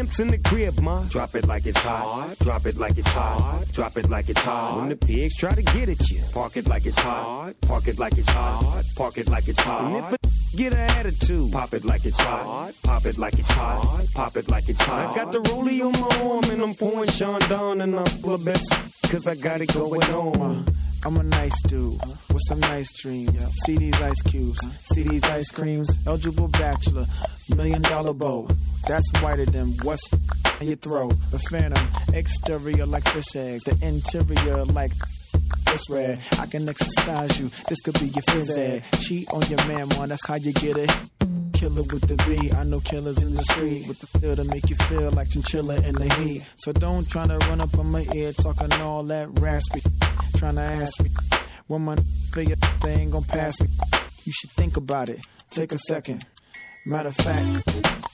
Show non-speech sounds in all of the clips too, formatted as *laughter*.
pimp's in the crib, ma. Drop it like it's hot. Drop it like it's hot. Drop it like it's hot. When the pigs try to get at you, park it like it's hot. Park it like it's hot. Park it like it's hot. And if a *laughs* get an attitude, pop it like it's hot. Pop it like it's hot. Pop it like it's hot. I got the rollie on my arm and I'm pouring Sean down and I'm of best. Cause I got it going on. I'm a nice dude uh, with some nice dreams. See these ice cubes, see these ice creams. Eligible bachelor, million dollar bow. That's whiter than what's in your throat. The phantom, exterior like fish eggs, the interior like it's red. I can exercise you. This could be your phys ed. Cheat on your man, man. That's how you get it. Killer with the B. I know killers in the street with the feel to make you feel like chinchilla in the heat. So don't try to run up on my ear talking all that raspy. Trying to ask me when my figure they ain't gonna pass me. You should think about it. Take a second. Matter of fact,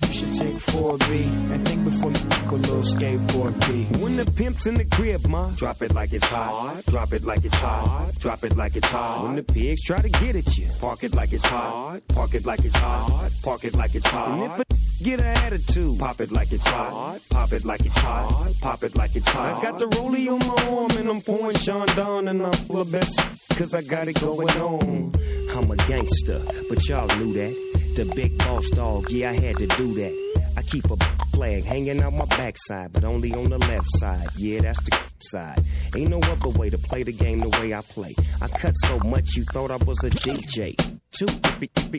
you should take 4B and think before you make a little skateboard B. When the pimp's in the crib, ma, drop it like it's hot. Drop it like it's hot. Drop it like it's hot. When the pigs try to get at you, park it like it's hot. Park it like it's hot. Park it like it's hot. And if a get an attitude, pop it like it's hot. Pop it like it's hot. Pop it like it's hot. I got the rollie on my arm and I'm pouring Sean down and I'm full of best. Cause I got it going on. I'm a gangster, but y'all knew that. The big boss dog, yeah, I had to do that. I keep a flag hanging out my backside, but only on the left side. Yeah, that's the side. Ain't no other way to play the game the way I play. I cut so much you thought I was a DJ. Two,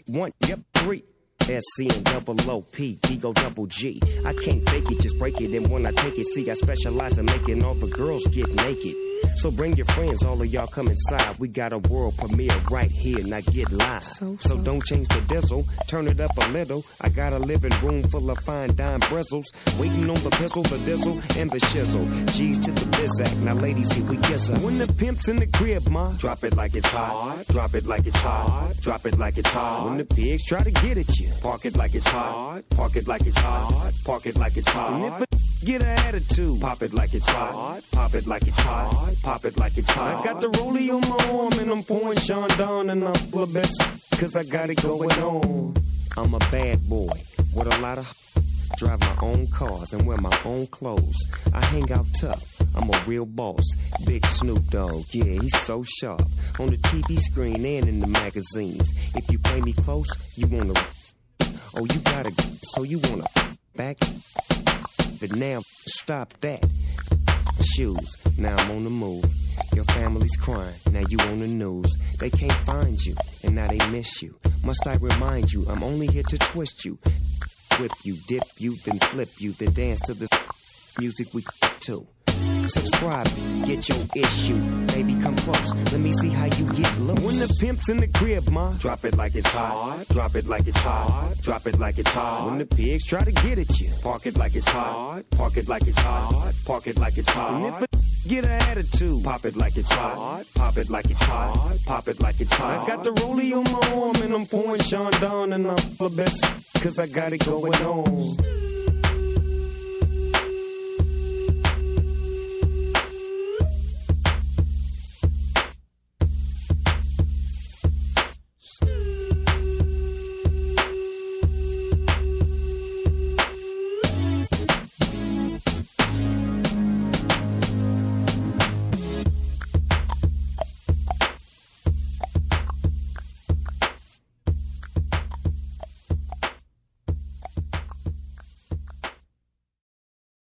one, yep, three. SC and double OP, Ego double G. I can't fake it, just break it. And when I take it, see, I specialize in making all the girls get naked. So bring your friends, all of y'all come inside. We got a world premiere right here, now get live. So, so. so don't change the diesel, turn it up a little. I got a living room full of fine dime bristles. Waiting on the pistol, the diesel, and the shizzle. G's to the bizac, now ladies, here we kiss her. When the pimp's in the crib, ma, drop it like it's hot. Drop it like it's hot. Drop it like it's hot. When the pigs try to get at you, park it like it's hot. Park it like it's hot. Park it like it's hot. Get an attitude, pop it like it's hot. Pop it like it's hot. Pop it like it's hot. I got the rollie on my arm and I'm pouring Sean down and I'm full of best. Cause I got it going on. I'm a bad boy with a lot of drive my own cars and wear my own clothes. I hang out tough. I'm a real boss. Big Snoop Dogg, yeah, he's so sharp. On the TV screen and in the magazines. If you play me close, you wanna. Oh, you gotta. So you wanna back? But now, stop that. Shoes, now I'm on the move. Your family's crying, now you on the news. They can't find you, and now they miss you. Must I remind you, I'm only here to twist you, whip you, dip you, then flip you, then dance to the music we to. Subscribe, get your issue. Baby, come close. Let me see how you get loose. When the pimp's in the crib, ma, drop it like it's hot. Drop it like it's hot. Drop it like it's hot. When the pigs try to get at you, park it like it's hot. Park it like it's hot. Park it like it's hot. And if a *laughs* get an attitude, pop it like it's hot. Pop it like it's hot. Pop it like it's hot. I got the rollie on my arm and I'm pouring Chandon and I'm the best. Cause I got it going on.